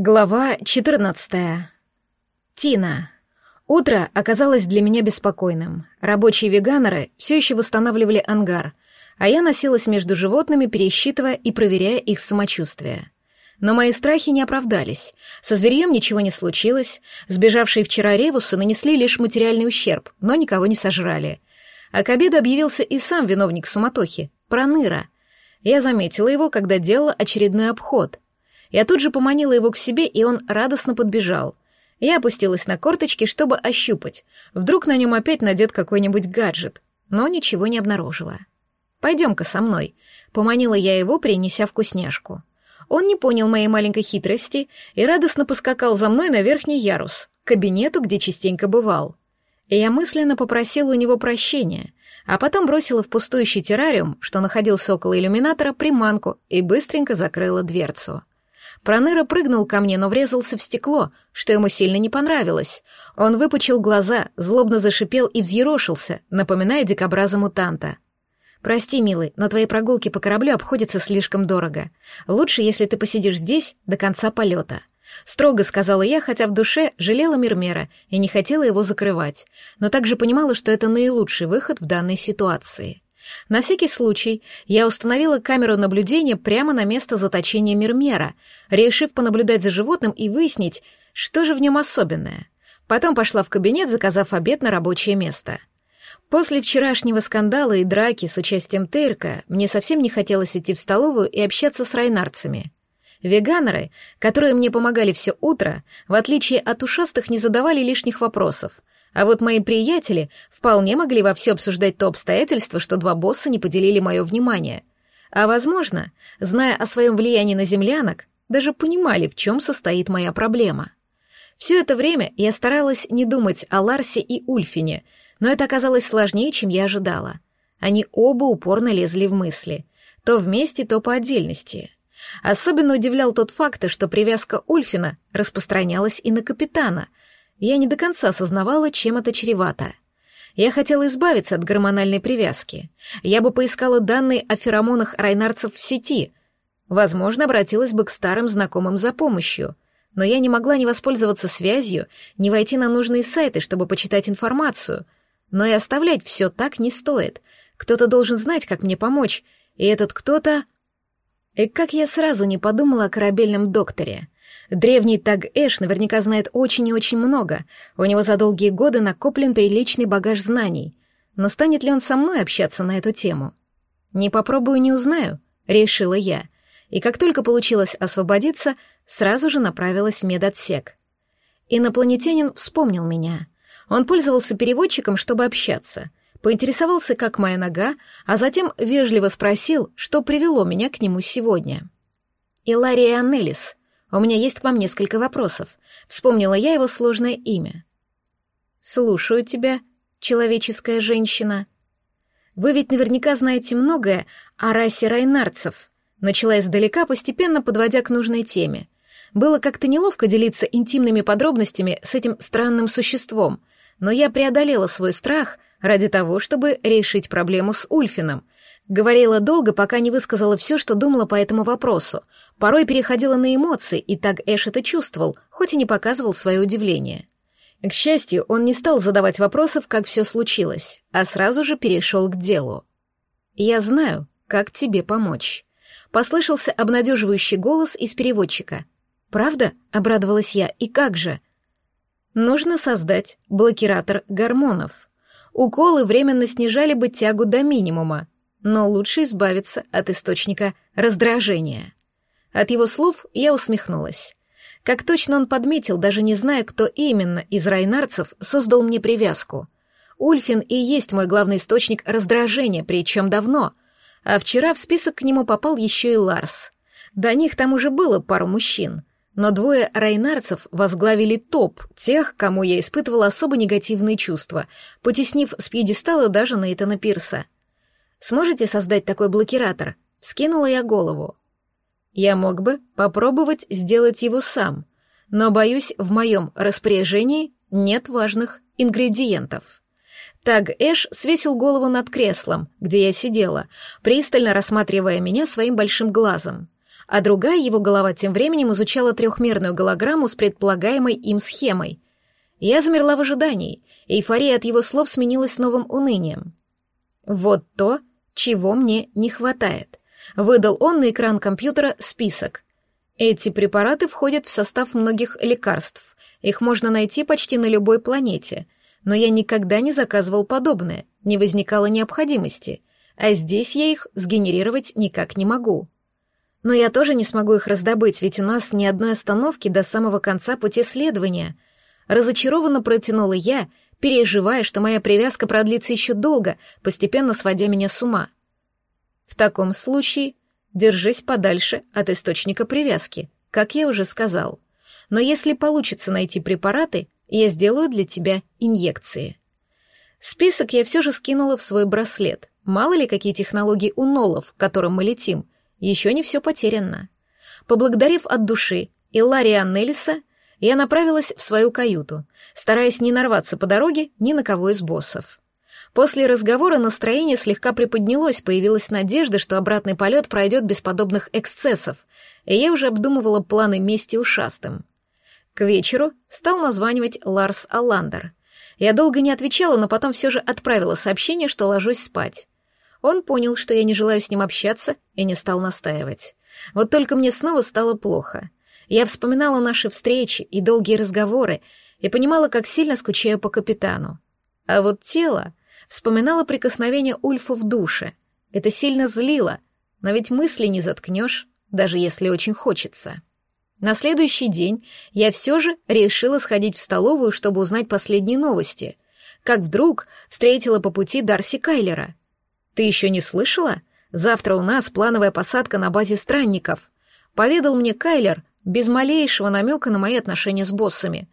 Глава 14. Тина. Утро оказалось для меня беспокойным. Рабочие веганеры все еще восстанавливали ангар, а я носилась между животными, пересчитывая и проверяя их самочувствие. Но мои страхи не оправдались. Со зверьем ничего не случилось, сбежавшие вчера ревусы нанесли лишь материальный ущерб, но никого не сожрали. А к обеду объявился и сам виновник суматохи — Проныра. Я заметила его, когда делала очередной обход — я тут же поманила его к себе, и он радостно подбежал. Я опустилась на корточки, чтобы ощупать. Вдруг на нем опять надет какой-нибудь гаджет, но ничего не обнаружила. «Пойдем-ка со мной», — поманила я его, принеся вкусняшку. Он не понял моей маленькой хитрости и радостно поскакал за мной на верхний ярус, к кабинету, где частенько бывал. И я мысленно попросила у него прощения, а потом бросила в пустующий террариум, что находился около иллюминатора, приманку и быстренько закрыла дверцу. Проныра прыгнул ко мне, но врезался в стекло, что ему сильно не понравилось. Он выпучил глаза, злобно зашипел и взъерошился, напоминая дикобраза мутанта. «Прости, милый, но твои прогулки по кораблю обходятся слишком дорого. Лучше, если ты посидишь здесь до конца полета». Строго сказала я, хотя в душе жалела Мирмера и не хотела его закрывать, но также понимала, что это наилучший выход в данной ситуации. На всякий случай я установила камеру наблюдения прямо на место заточения Мирмера, решив понаблюдать за животным и выяснить, что же в нем особенное. Потом пошла в кабинет, заказав обед на рабочее место. После вчерашнего скандала и драки с участием Тейрка мне совсем не хотелось идти в столовую и общаться с райнарцами. Веганеры, которые мне помогали все утро, в отличие от ушастых, не задавали лишних вопросов, а вот мои приятели вполне могли во все обсуждать то обстоятельство, что два босса не поделили мое внимание. А, возможно, зная о своем влиянии на землянок, даже понимали, в чем состоит моя проблема. Все это время я старалась не думать о Ларсе и Ульфине, но это оказалось сложнее, чем я ожидала. Они оба упорно лезли в мысли, то вместе, то по отдельности. Особенно удивлял тот факт, что привязка Ульфина распространялась и на капитана, я не до конца осознавала, чем это чревато. Я хотела избавиться от гормональной привязки. Я бы поискала данные о феромонах райнарцев в сети. Возможно, обратилась бы к старым знакомым за помощью. Но я не могла ни воспользоваться связью, ни войти на нужные сайты, чтобы почитать информацию. Но и оставлять все так не стоит. Кто-то должен знать, как мне помочь. И этот кто-то... И как я сразу не подумала о корабельном докторе — Древний Таг Эш наверняка знает очень и очень много. У него за долгие годы накоплен приличный багаж знаний. Но станет ли он со мной общаться на эту тему? Не попробую, не узнаю, решила я. И как только получилось освободиться, сразу же направилась в медотсек. Инопланетянин вспомнил меня. Он пользовался переводчиком, чтобы общаться. Поинтересовался, как моя нога, а затем вежливо спросил, что привело меня к нему сегодня. «Илария Анелис», у меня есть к вам несколько вопросов. Вспомнила я его сложное имя. Слушаю тебя, человеческая женщина. Вы ведь наверняка знаете многое о расе райнарцев. Начала издалека, постепенно подводя к нужной теме. Было как-то неловко делиться интимными подробностями с этим странным существом, но я преодолела свой страх ради того, чтобы решить проблему с Ульфином — Говорила долго, пока не высказала все, что думала по этому вопросу. Порой переходила на эмоции, и так Эш это чувствовал, хоть и не показывал свое удивление. К счастью, он не стал задавать вопросов, как все случилось, а сразу же перешел к делу. «Я знаю, как тебе помочь», — послышался обнадеживающий голос из переводчика. «Правда?» — обрадовалась я. «И как же?» «Нужно создать блокиратор гормонов. Уколы временно снижали бы тягу до минимума, но лучше избавиться от источника раздражения. От его слов я усмехнулась. Как точно он подметил, даже не зная, кто именно из райнарцев создал мне привязку. Ульфин и есть мой главный источник раздражения, причем давно. А вчера в список к нему попал еще и Ларс. До них там уже было пару мужчин, но двое райнарцев возглавили топ тех, кому я испытывала особо негативные чувства, потеснив с пьедестала даже Нейтана Пирса — Сможете создать такой блокиратор?» Скинула я голову. Я мог бы попробовать сделать его сам, но, боюсь, в моем распоряжении нет важных ингредиентов. Так Эш свесил голову над креслом, где я сидела, пристально рассматривая меня своим большим глазом. а другая его голова тем временем изучала трехмерную голограмму с предполагаемой им схемой. Я замерла в ожидании, эйфория от его слов сменилась новым унынием. «Вот то, чего мне не хватает», — выдал он на экран компьютера список. «Эти препараты входят в состав многих лекарств. Их можно найти почти на любой планете. Но я никогда не заказывал подобное, не возникало необходимости, а здесь я их сгенерировать никак не могу». Но я тоже не смогу их раздобыть, ведь у нас ни одной остановки до самого конца пути следования. Разочарованно протянула я, переживая, что моя привязка продлится еще долго, постепенно сводя меня с ума. В таком случае держись подальше от источника привязки, как я уже сказал. Но если получится найти препараты, я сделаю для тебя инъекции. Список я все же скинула в свой браслет. Мало ли какие технологии у Нолов, к которым мы летим — еще не все потеряно. Поблагодарив от души Иллария Аннелиса, я направилась в свою каюту, стараясь не нарваться по дороге ни на кого из боссов. После разговора настроение слегка приподнялось, появилась надежда, что обратный полет пройдет без подобных эксцессов, и я уже обдумывала планы мести ушастым. К вечеру стал названивать Ларс Алландер. Я долго не отвечала, но потом все же отправила сообщение, что ложусь спать. Он понял, что я не желаю с ним общаться, и не стал настаивать. Вот только мне снова стало плохо. Я вспоминала наши встречи и долгие разговоры, и понимала, как сильно скучаю по капитану. А вот тело вспоминало прикосновение Ульфа в душе. Это сильно злило, но ведь мысли не заткнешь, даже если очень хочется. На следующий день я все же решила сходить в столовую, чтобы узнать последние новости. Как вдруг встретила по пути Дарси Кайлера. «Ты еще не слышала? Завтра у нас плановая посадка на базе странников», — поведал мне Кайлер без малейшего намека на мои отношения с боссами.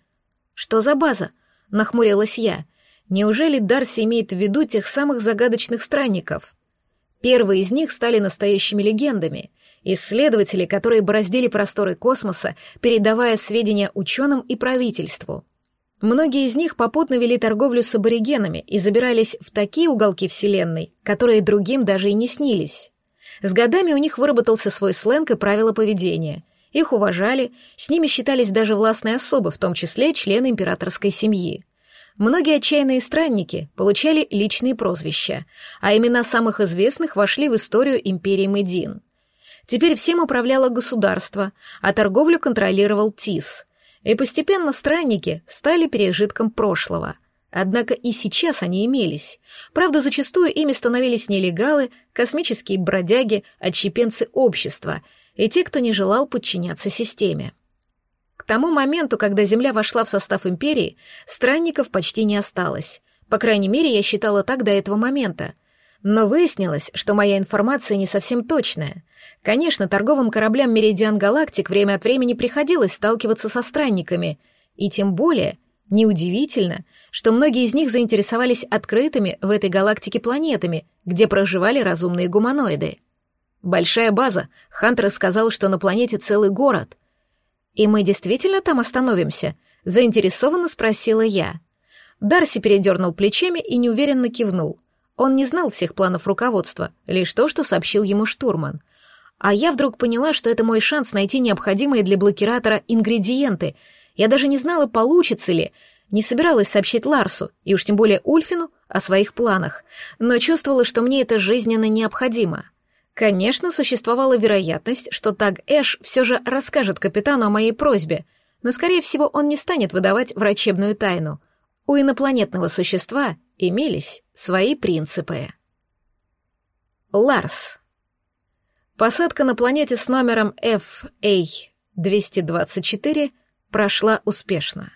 «Что за база?» — нахмурилась я. «Неужели Дарси имеет в виду тех самых загадочных странников?» Первые из них стали настоящими легендами — исследователи, которые бороздили просторы космоса, передавая сведения ученым и правительству. Многие из них попутно вели торговлю с аборигенами и забирались в такие уголки Вселенной, которые другим даже и не снились. С годами у них выработался свой сленг и правила поведения. Их уважали, с ними считались даже властные особы, в том числе члены императорской семьи. Многие отчаянные странники получали личные прозвища, а имена самых известных вошли в историю империи Медин. Теперь всем управляло государство, а торговлю контролировал ТИС — и постепенно странники стали пережитком прошлого. Однако и сейчас они имелись. Правда, зачастую ими становились нелегалы, космические бродяги, отщепенцы общества и те, кто не желал подчиняться системе. К тому моменту, когда Земля вошла в состав империи, странников почти не осталось. По крайней мере, я считала так до этого момента. Но выяснилось, что моя информация не совсем точная — Конечно, торговым кораблям Меридиан Галактик время от времени приходилось сталкиваться со странниками, и тем более неудивительно, что многие из них заинтересовались открытыми в этой галактике планетами, где проживали разумные гуманоиды. Большая база, Хантер сказал, что на планете целый город. «И мы действительно там остановимся?» — заинтересованно спросила я. Дарси передернул плечами и неуверенно кивнул. Он не знал всех планов руководства, лишь то, что сообщил ему штурман — а я вдруг поняла, что это мой шанс найти необходимые для блокиратора ингредиенты. Я даже не знала, получится ли. Не собиралась сообщить Ларсу, и уж тем более Ульфину, о своих планах, но чувствовала, что мне это жизненно необходимо. Конечно, существовала вероятность, что Таг Эш все же расскажет капитану о моей просьбе, но, скорее всего, он не станет выдавать врачебную тайну. У инопланетного существа имелись свои принципы. Ларс. Посадка на планете с номером FA-224 прошла успешно.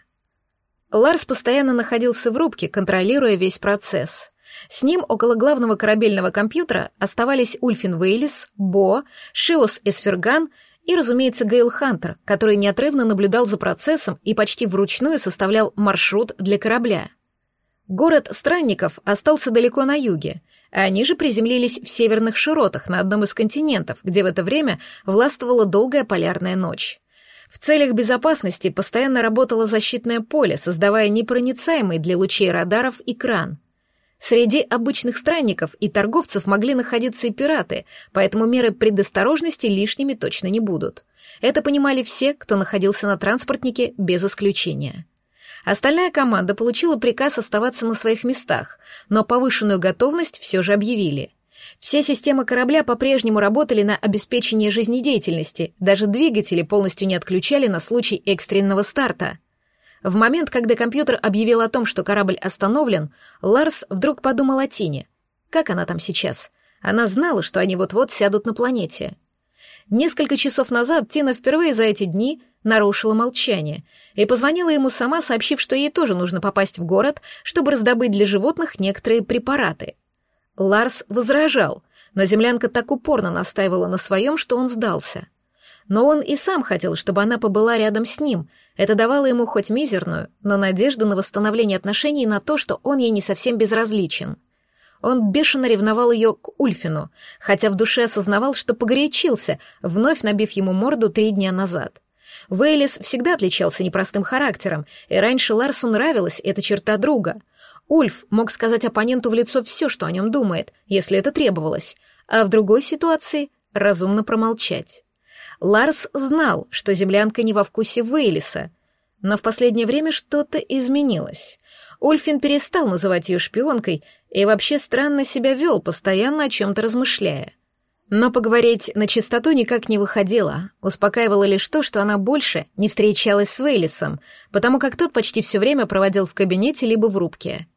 Ларс постоянно находился в рубке, контролируя весь процесс. С ним около главного корабельного компьютера оставались Ульфин Вейлис, Бо, Шиос Эсферган и, разумеется, Гейл Хантер, который неотрывно наблюдал за процессом и почти вручную составлял маршрут для корабля. Город Странников остался далеко на юге, они же приземлились в северных широтах на одном из континентов, где в это время властвовала долгая полярная ночь. В целях безопасности постоянно работало защитное поле, создавая непроницаемый для лучей радаров экран. Среди обычных странников и торговцев могли находиться и пираты, поэтому меры предосторожности лишними точно не будут. Это понимали все, кто находился на транспортнике без исключения. Остальная команда получила приказ оставаться на своих местах, но повышенную готовность все же объявили. Все системы корабля по-прежнему работали на обеспечение жизнедеятельности, даже двигатели полностью не отключали на случай экстренного старта. В момент, когда компьютер объявил о том, что корабль остановлен, Ларс вдруг подумал о Тине. Как она там сейчас? Она знала, что они вот-вот сядут на планете. Несколько часов назад Тина впервые за эти дни нарушила молчание и позвонила ему сама, сообщив, что ей тоже нужно попасть в город, чтобы раздобыть для животных некоторые препараты. Ларс возражал, но землянка так упорно настаивала на своем, что он сдался. Но он и сам хотел, чтобы она побыла рядом с ним. Это давало ему хоть мизерную, но надежду на восстановление отношений на то, что он ей не совсем безразличен — он бешено ревновал ее к Ульфину, хотя в душе осознавал, что погорячился, вновь набив ему морду три дня назад. Вейлис всегда отличался непростым характером, и раньше Ларсу нравилась эта черта друга. Ульф мог сказать оппоненту в лицо все, что о нем думает, если это требовалось, а в другой ситуации — разумно промолчать. Ларс знал, что землянка не во вкусе Вейлиса, но в последнее время что-то изменилось. Ульфин перестал называть ее шпионкой и вообще странно себя вел, постоянно о чем-то размышляя. Но поговорить на чистоту никак не выходило, успокаивало лишь то, что она больше не встречалась с Вейлисом, потому как тот почти все время проводил в кабинете либо в рубке.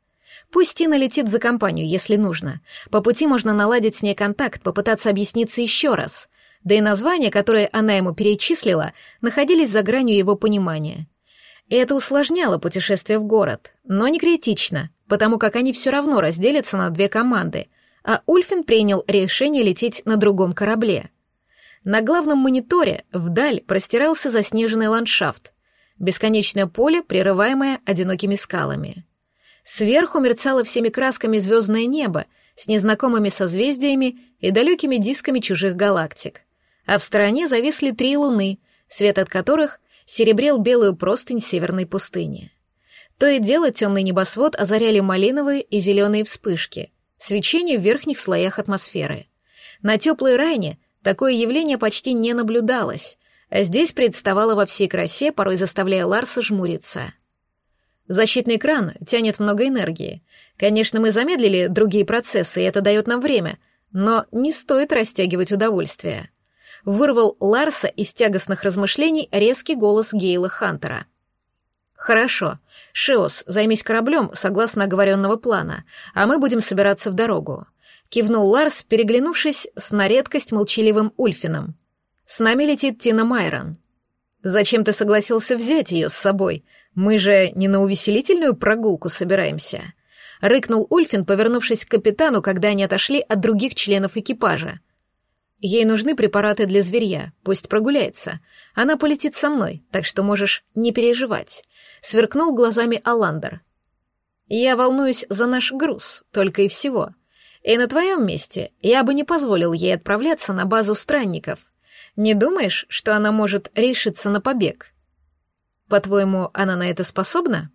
Пусть Тина летит за компанию, если нужно. По пути можно наладить с ней контакт, попытаться объясниться еще раз. Да и названия, которые она ему перечислила, находились за гранью его понимания. И это усложняло путешествие в город, но не критично, потому как они все равно разделятся на две команды, а Ульфин принял решение лететь на другом корабле. На главном мониторе вдаль простирался заснеженный ландшафт, бесконечное поле, прерываемое одинокими скалами. Сверху мерцало всеми красками звездное небо с незнакомыми созвездиями и далекими дисками чужих галактик, а в стороне зависли три луны, свет от которых серебрел белую простынь северной пустыни. То и дело темный небосвод озаряли малиновые и зеленые вспышки, свечение в верхних слоях атмосферы. На теплой райне такое явление почти не наблюдалось, а здесь представало во всей красе, порой заставляя Ларса жмуриться. Защитный экран тянет много энергии. Конечно, мы замедлили другие процессы, и это дает нам время, но не стоит растягивать удовольствие вырвал Ларса из тягостных размышлений резкий голос Гейла Хантера. «Хорошо. Шиос, займись кораблем, согласно оговоренного плана, а мы будем собираться в дорогу», — кивнул Ларс, переглянувшись с на редкость молчаливым Ульфином. «С нами летит Тина Майрон». «Зачем ты согласился взять ее с собой? Мы же не на увеселительную прогулку собираемся», — рыкнул Ульфин, повернувшись к капитану, когда они отошли от других членов экипажа. Ей нужны препараты для зверья, пусть прогуляется. Она полетит со мной, так что можешь не переживать. Сверкнул глазами Аландер. Я волнуюсь за наш груз, только и всего. И на твоем месте я бы не позволил ей отправляться на базу странников. Не думаешь, что она может решиться на побег? По-твоему, она на это способна?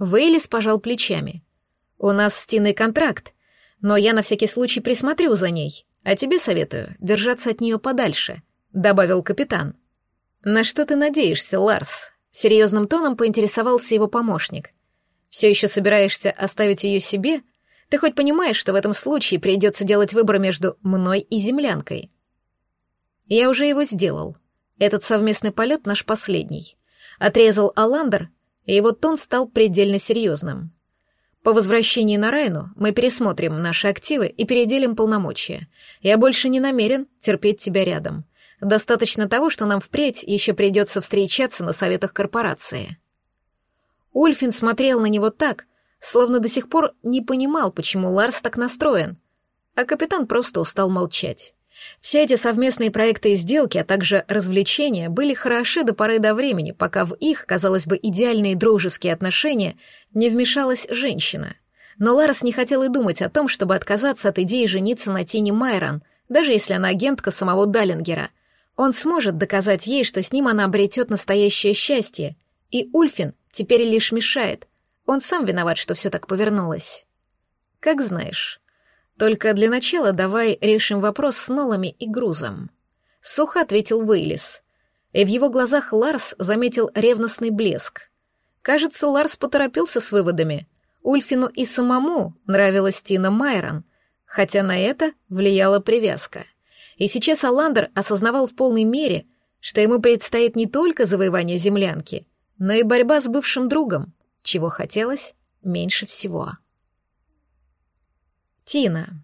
Вейлис пожал плечами. У нас с контракт, но я на всякий случай присмотрю за ней. А тебе советую держаться от нее подальше», — добавил капитан. «На что ты надеешься, Ларс?» — серьезным тоном поинтересовался его помощник. «Все еще собираешься оставить ее себе? Ты хоть понимаешь, что в этом случае придется делать выбор между мной и землянкой?» «Я уже его сделал. Этот совместный полет наш последний», — отрезал Аландер, и его тон стал предельно серьезным. По возвращении на Райну мы пересмотрим наши активы и переделим полномочия. Я больше не намерен терпеть тебя рядом. Достаточно того, что нам впредь еще придется встречаться на советах корпорации». Ульфин смотрел на него так, словно до сих пор не понимал, почему Ларс так настроен, а капитан просто устал молчать. Все эти совместные проекты и сделки, а также развлечения были хороши до поры до времени, пока в их, казалось бы, идеальные дружеские отношения не вмешалась женщина. Но Ларс не хотел и думать о том, чтобы отказаться от идеи жениться на Тине Майрон, даже если она агентка самого Даллингера. Он сможет доказать ей, что с ним она обретет настоящее счастье, и Ульфин теперь лишь мешает. Он сам виноват, что все так повернулось. Как знаешь. Только для начала давай решим вопрос с нолами и грузом. Сухо ответил Вейлис. И в его глазах Ларс заметил ревностный блеск. Кажется, Ларс поторопился с выводами. Ульфину и самому нравилась Тина Майрон, хотя на это влияла привязка. И сейчас Аландер осознавал в полной мере, что ему предстоит не только завоевание землянки, но и борьба с бывшим другом, чего хотелось меньше всего. Тина.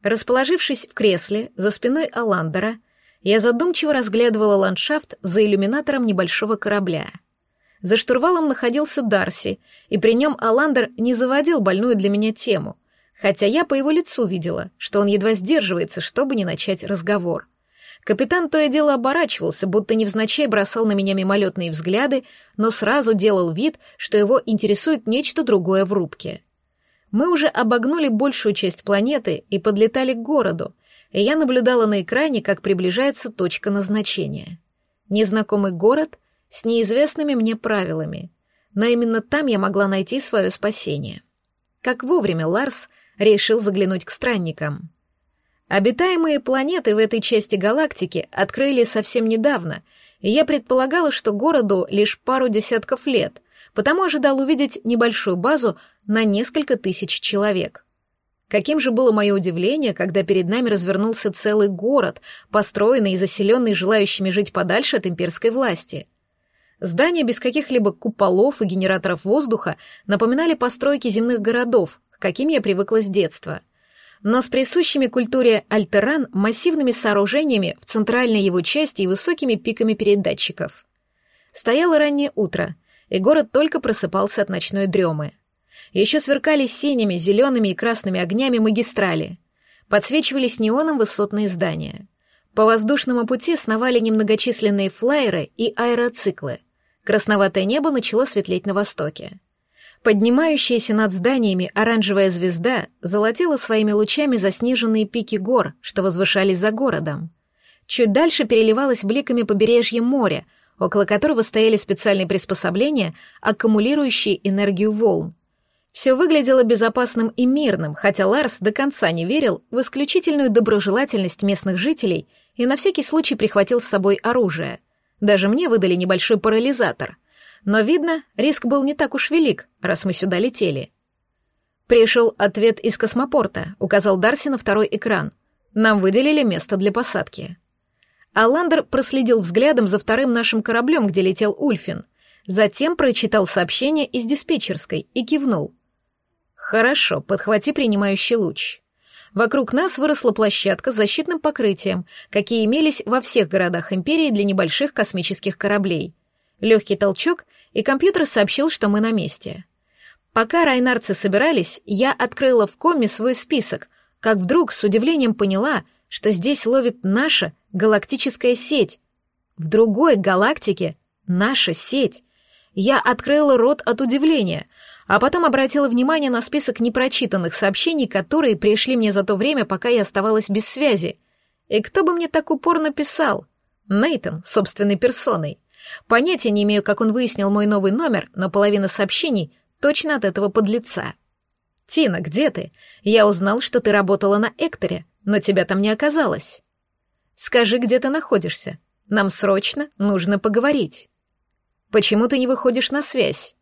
Расположившись в кресле за спиной Аландера, я задумчиво разглядывала ландшафт за иллюминатором небольшого корабля. За штурвалом находился Дарси, и при нем Аландер не заводил больную для меня тему, хотя я по его лицу видела, что он едва сдерживается, чтобы не начать разговор. Капитан то и дело оборачивался, будто невзначай бросал на меня мимолетные взгляды, но сразу делал вид, что его интересует нечто другое в рубке. Мы уже обогнули большую часть планеты и подлетали к городу, и я наблюдала на экране, как приближается точка назначения. Незнакомый город с неизвестными мне правилами, но именно там я могла найти свое спасение. Как вовремя Ларс решил заглянуть к странникам. Обитаемые планеты в этой части галактики открыли совсем недавно, и я предполагала, что городу лишь пару десятков лет, потому ожидал увидеть небольшую базу на несколько тысяч человек. Каким же было мое удивление, когда перед нами развернулся целый город, построенный и заселенный желающими жить подальше от имперской власти. Здания без каких-либо куполов и генераторов воздуха напоминали постройки земных городов, к каким я привыкла с детства. Но с присущими культуре альтеран массивными сооружениями в центральной его части и высокими пиками передатчиков. Стояло раннее утро, и город только просыпался от ночной дремы. Еще сверкали синими, зелеными и красными огнями магистрали. Подсвечивались неоном высотные здания. По воздушному пути сновали немногочисленные флайеры и аэроциклы. Красноватое небо начало светлеть на востоке. Поднимающаяся над зданиями оранжевая звезда золотила своими лучами заснеженные пики гор, что возвышались за городом. Чуть дальше переливалось бликами побережье моря, около которого стояли специальные приспособления, аккумулирующие энергию волн. Все выглядело безопасным и мирным, хотя Ларс до конца не верил в исключительную доброжелательность местных жителей и на всякий случай прихватил с собой оружие. Даже мне выдали небольшой парализатор. Но, видно, риск был не так уж велик, раз мы сюда летели. Пришел ответ из космопорта, указал Дарси на второй экран. Нам выделили место для посадки. Аландер проследил взглядом за вторым нашим кораблем, где летел Ульфин. Затем прочитал сообщение из диспетчерской и кивнул. Хорошо, подхвати принимающий луч. Вокруг нас выросла площадка с защитным покрытием, какие имелись во всех городах империи для небольших космических кораблей. Легкий толчок, и компьютер сообщил, что мы на месте. Пока райнарцы собирались, я открыла в коме свой список, как вдруг с удивлением поняла, что здесь ловит наша галактическая сеть. В другой галактике наша сеть. Я открыла рот от удивления — а потом обратила внимание на список непрочитанных сообщений, которые пришли мне за то время, пока я оставалась без связи. И кто бы мне так упорно писал? Нейтон, собственной персоной. Понятия не имею, как он выяснил мой новый номер, но половина сообщений точно от этого подлеца. «Тина, где ты? Я узнал, что ты работала на Экторе, но тебя там не оказалось. Скажи, где ты находишься. Нам срочно нужно поговорить. Почему ты не выходишь на связь?»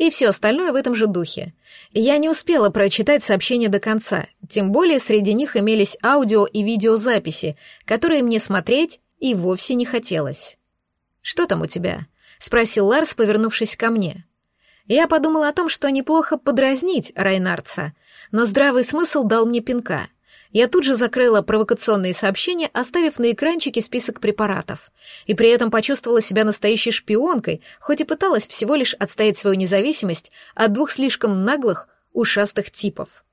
и все остальное в этом же духе. Я не успела прочитать сообщение до конца, тем более среди них имелись аудио и видеозаписи, которые мне смотреть и вовсе не хотелось. «Что там у тебя?» — спросил Ларс, повернувшись ко мне. Я подумала о том, что неплохо подразнить Райнарца, но здравый смысл дал мне пинка — я тут же закрыла провокационные сообщения, оставив на экранчике список препаратов. И при этом почувствовала себя настоящей шпионкой, хоть и пыталась всего лишь отстоять свою независимость от двух слишком наглых, ушастых типов.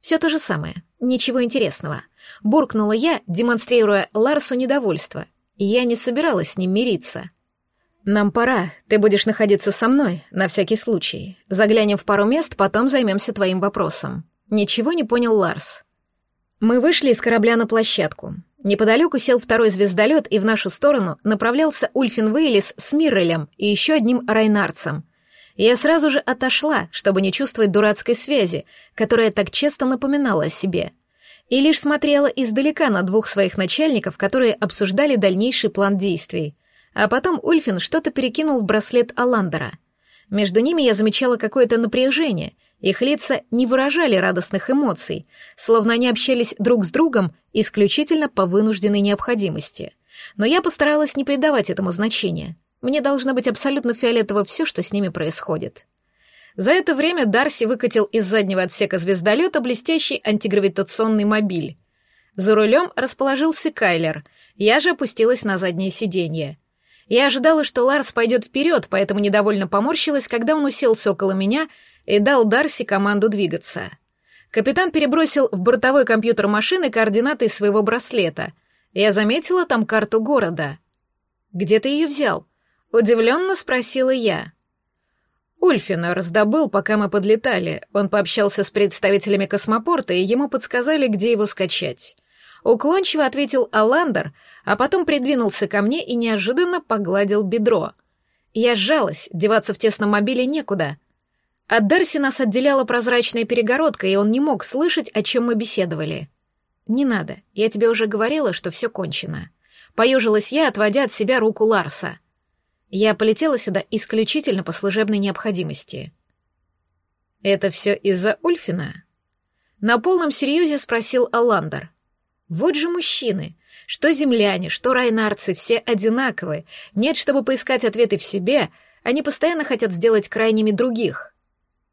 Все то же самое, ничего интересного. Буркнула я, демонстрируя Ларсу недовольство. Я не собиралась с ним мириться. «Нам пора. Ты будешь находиться со мной, на всякий случай. Заглянем в пару мест, потом займемся твоим вопросом». Ничего не понял Ларс. Мы вышли из корабля на площадку. Неподалеку сел второй звездолет, и в нашу сторону направлялся Ульфин Вейлис с Миррелем и еще одним Райнарцем. я сразу же отошла, чтобы не чувствовать дурацкой связи, которая так часто напоминала о себе, и лишь смотрела издалека на двух своих начальников, которые обсуждали дальнейший план действий. А потом Ульфин что-то перекинул в браслет Аландера. Между ними я замечала какое-то напряжение, их лица не выражали радостных эмоций, словно они общались друг с другом исключительно по вынужденной необходимости. Но я постаралась не придавать этому значения — мне должно быть абсолютно фиолетово все, что с ними происходит. За это время Дарси выкатил из заднего отсека звездолета блестящий антигравитационный мобиль. За рулем расположился Кайлер, я же опустилась на заднее сиденье. Я ожидала, что Ларс пойдет вперед, поэтому недовольно поморщилась, когда он уселся около меня и дал Дарси команду двигаться. Капитан перебросил в бортовой компьютер машины координаты своего браслета. Я заметила там карту города. «Где ты ее взял?» Удивленно спросила я. Ульфина раздобыл, пока мы подлетали. Он пообщался с представителями космопорта, и ему подсказали, где его скачать. Уклончиво ответил Аландер, а потом придвинулся ко мне и неожиданно погладил бедро. Я сжалась, деваться в тесном мобиле некуда. От Дарси нас отделяла прозрачная перегородка, и он не мог слышать, о чем мы беседовали. «Не надо, я тебе уже говорила, что все кончено». Поежилась я, отводя от себя руку Ларса. Я полетела сюда исключительно по служебной необходимости. Это все из-за Ульфина? На полном серьезе спросил Аландер. Вот же мужчины. Что земляне, что райнарцы, все одинаковые. Нет, чтобы поискать ответы в себе, они постоянно хотят сделать крайними других.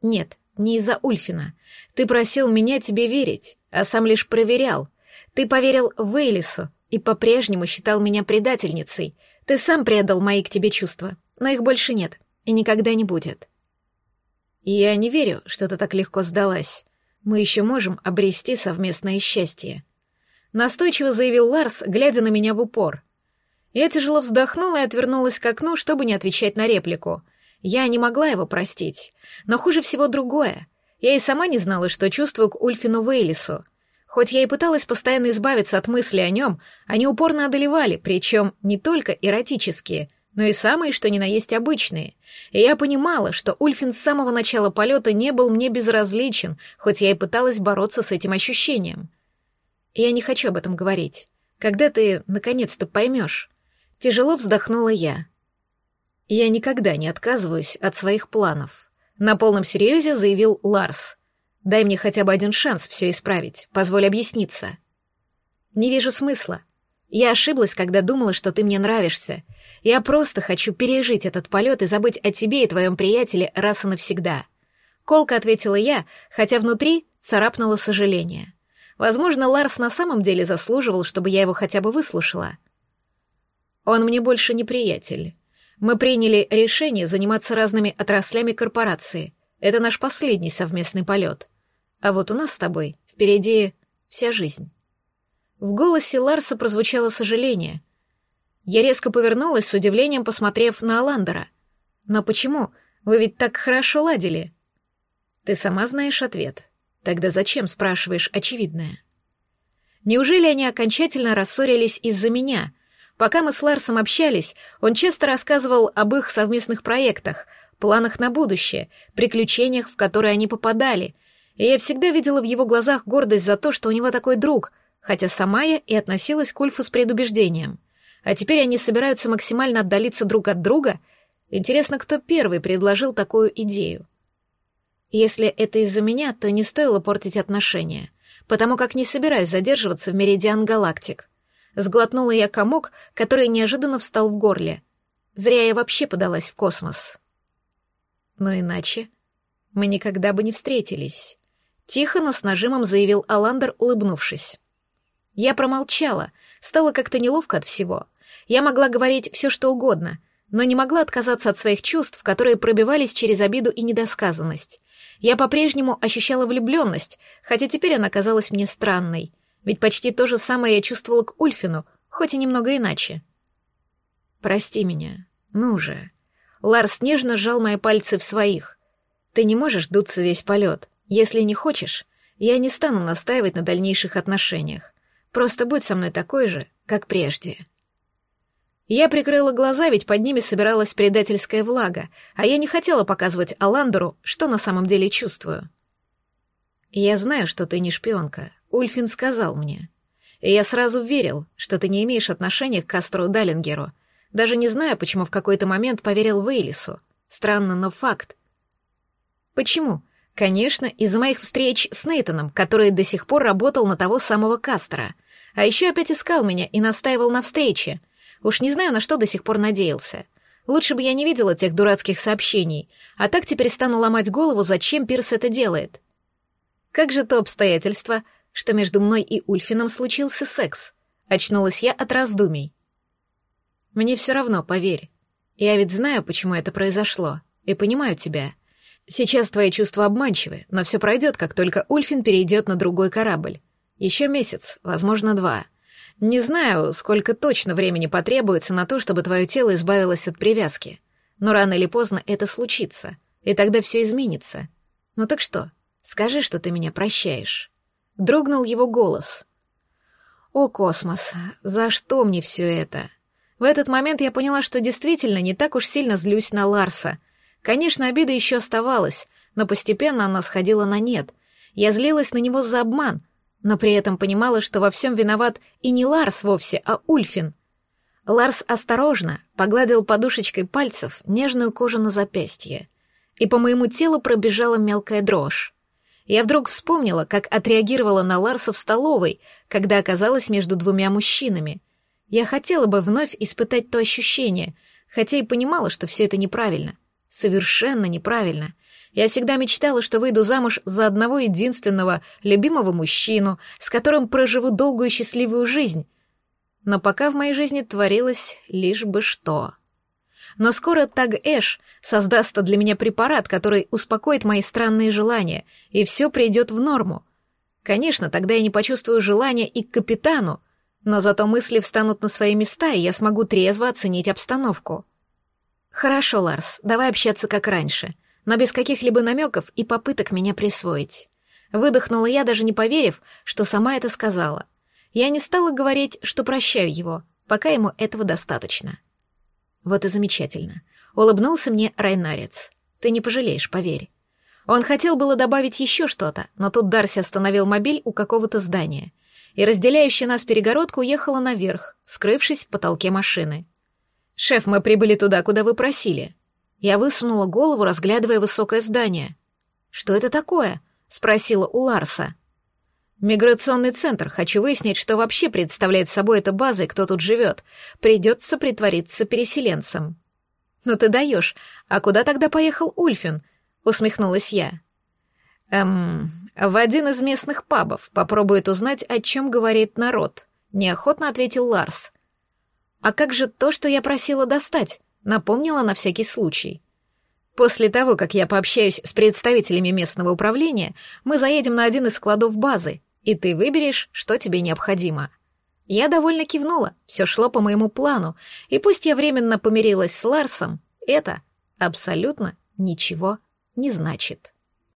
Нет, не из-за Ульфина. Ты просил меня тебе верить, а сам лишь проверял. Ты поверил Вейлису и по-прежнему считал меня предательницей, ты сам предал мои к тебе чувства, но их больше нет и никогда не будет. Я не верю, что ты так легко сдалась. Мы еще можем обрести совместное счастье. Настойчиво заявил Ларс, глядя на меня в упор. Я тяжело вздохнула и отвернулась к окну, чтобы не отвечать на реплику. Я не могла его простить. Но хуже всего другое. Я и сама не знала, что чувствую к Ульфину Вейлису — Хоть я и пыталась постоянно избавиться от мысли о нем, они упорно одолевали, причем не только эротические, но и самые, что ни на есть обычные. И я понимала, что Ульфин с самого начала полета не был мне безразличен, хоть я и пыталась бороться с этим ощущением. Я не хочу об этом говорить. Когда ты, наконец-то, поймешь? Тяжело вздохнула я. Я никогда не отказываюсь от своих планов. На полном серьезе заявил Ларс — Дай мне хотя бы один шанс все исправить, позволь объясниться. Не вижу смысла. Я ошиблась, когда думала, что ты мне нравишься. Я просто хочу пережить этот полет и забыть о тебе и твоем приятеле раз и навсегда. Колко ответила я, хотя внутри царапнуло сожаление. Возможно, Ларс на самом деле заслуживал, чтобы я его хотя бы выслушала. Он мне больше не приятель. Мы приняли решение заниматься разными отраслями корпорации. Это наш последний совместный полет. А вот у нас с тобой впереди вся жизнь. В голосе Ларса прозвучало сожаление. Я резко повернулась с удивлением, посмотрев на Аландера. Но почему? Вы ведь так хорошо ладили. Ты сама знаешь ответ. Тогда зачем спрашиваешь очевидное? Неужели они окончательно рассорились из-за меня? Пока мы с Ларсом общались, он часто рассказывал об их совместных проектах, планах на будущее, приключениях, в которые они попадали — и я всегда видела в его глазах гордость за то, что у него такой друг, хотя сама я и относилась к Ульфу с предубеждением. А теперь они собираются максимально отдалиться друг от друга. Интересно, кто первый предложил такую идею? Если это из-за меня, то не стоило портить отношения, потому как не собираюсь задерживаться в Меридиан Галактик. Сглотнула я комок, который неожиданно встал в горле. Зря я вообще подалась в космос. Но иначе мы никогда бы не встретились. Тихо, но с нажимом заявил Аландер, улыбнувшись. Я промолчала, стало как-то неловко от всего. Я могла говорить все, что угодно, но не могла отказаться от своих чувств, которые пробивались через обиду и недосказанность. Я по-прежнему ощущала влюбленность, хотя теперь она казалась мне странной, ведь почти то же самое я чувствовала к Ульфину, хоть и немного иначе. «Прости меня, ну же». Ларс нежно сжал мои пальцы в своих. «Ты не можешь дуться весь полет. Если не хочешь, я не стану настаивать на дальнейших отношениях. Просто будь со мной такой же, как прежде. Я прикрыла глаза, ведь под ними собиралась предательская влага, а я не хотела показывать Аландеру, что на самом деле чувствую. «Я знаю, что ты не шпионка», — Ульфин сказал мне. И я сразу верил, что ты не имеешь отношения к Кастру Даллингеру, даже не знаю, почему в какой-то момент поверил Вейлису. Странно, но факт. Почему? Конечно, из-за моих встреч с Нейтаном, который до сих пор работал на того самого Кастера. А еще опять искал меня и настаивал на встрече — Уж не знаю, на что до сих пор надеялся. Лучше бы я не видела тех дурацких сообщений, а так теперь стану ломать голову, зачем Пирс это делает. Как же то обстоятельство, что между мной и Ульфином случился секс? Очнулась я от раздумий. Мне все равно, поверь. Я ведь знаю, почему это произошло, и понимаю тебя. Сейчас твои чувства обманчивы, но все пройдет, как только Ульфин перейдет на другой корабль. Еще месяц, возможно, два. Не знаю, сколько точно времени потребуется на то, чтобы твое тело избавилось от привязки. Но рано или поздно это случится, и тогда все изменится. Ну так что, скажи, что ты меня прощаешь. Дрогнул его голос. О, космос, за что мне все это? В этот момент я поняла, что действительно не так уж сильно злюсь на Ларса. Конечно, обида еще оставалась, но постепенно она сходила на нет. Я злилась на него за обман — но при этом понимала, что во всем виноват и не Ларс вовсе, а Ульфин. Ларс осторожно погладил подушечкой пальцев нежную кожу на запястье, и по моему телу пробежала мелкая дрожь. Я вдруг вспомнила, как отреагировала на Ларса в столовой, когда оказалась между двумя мужчинами. Я хотела бы вновь испытать то ощущение, хотя и понимала, что все это неправильно. Совершенно неправильно — я всегда мечтала, что выйду замуж за одного единственного, любимого мужчину, с которым проживу долгую счастливую жизнь. Но пока в моей жизни творилось лишь бы что. Но скоро Таг Эш создаст для меня препарат, который успокоит мои странные желания, и все придет в норму. Конечно, тогда я не почувствую желания и к капитану, но зато мысли встанут на свои места, и я смогу трезво оценить обстановку. Хорошо, Ларс, давай общаться как раньше но без каких-либо намеков и попыток меня присвоить. Выдохнула я, даже не поверив, что сама это сказала. Я не стала говорить, что прощаю его, пока ему этого достаточно. Вот и замечательно. Улыбнулся мне Райнарец. Ты не пожалеешь, поверь. Он хотел было добавить еще что-то, но тут Дарси остановил мобиль у какого-то здания, и разделяющая нас перегородка уехала наверх, скрывшись в потолке машины. «Шеф, мы прибыли туда, куда вы просили», я высунула голову, разглядывая высокое здание. «Что это такое?» — спросила у Ларса. «Миграционный центр. Хочу выяснить, что вообще представляет собой эта база и кто тут живет. Придется притвориться переселенцем». «Ну ты даешь. А куда тогда поехал Ульфин?» — усмехнулась я. «Эм, в один из местных пабов. Попробует узнать, о чем говорит народ», — неохотно ответил Ларс. «А как же то, что я просила достать?» Напомнила на всякий случай. После того, как я пообщаюсь с представителями местного управления, мы заедем на один из складов базы, и ты выберешь, что тебе необходимо. Я довольно кивнула, все шло по моему плану, и пусть я временно помирилась с Ларсом, это абсолютно ничего не значит.